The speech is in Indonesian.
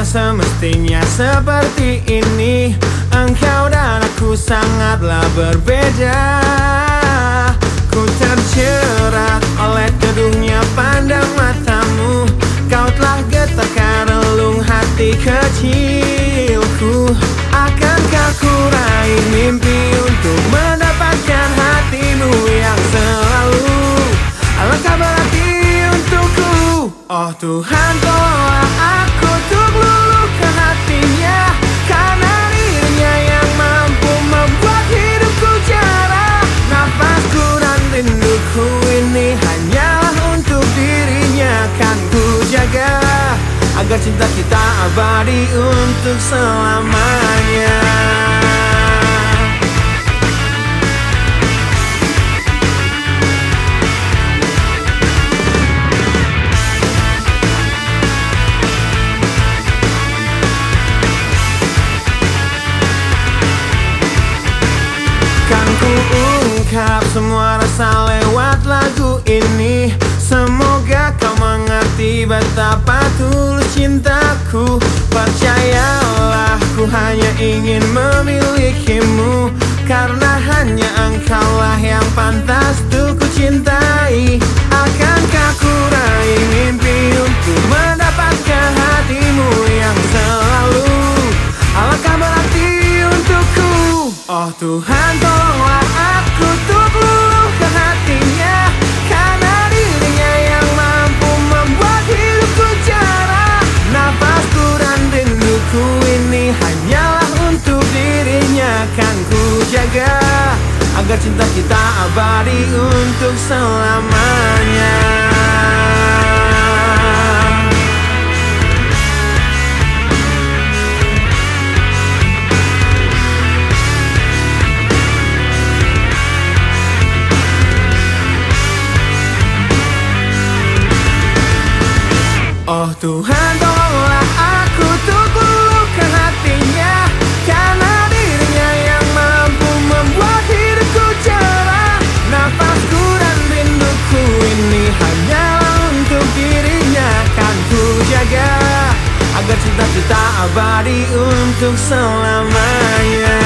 tak semestinya seperti ini. Engkau dan aku sangatlah berbeda. Ku terjerat oleh keduhnya pandang matamu. Kau telah getarkan relung hati kecilku. Akankah ku raih mimpi untuk mendapatkan hatimu yang selalu? Alangkah berarti untukku. Oh Tuhan tolonglah Agar cinta kita abadi untuk selamanya. Kan ungkap semua rasa lewat lagu ini. Semoga kau mengerti betapa tulus cintaku Percayalah ku hanya ingin memilikimu. Karena hanya engkaulah yang pantas tuh ku cintai. Akankah ku raih mimpi untuk mendapatkan hatimu yang selalu? Alangkah berarti untukku. Oh Tuhan tolonglah agar cinta kita abadi untuk selamanya. Oh Tuhan tolonglah kita abadi untuk selamanya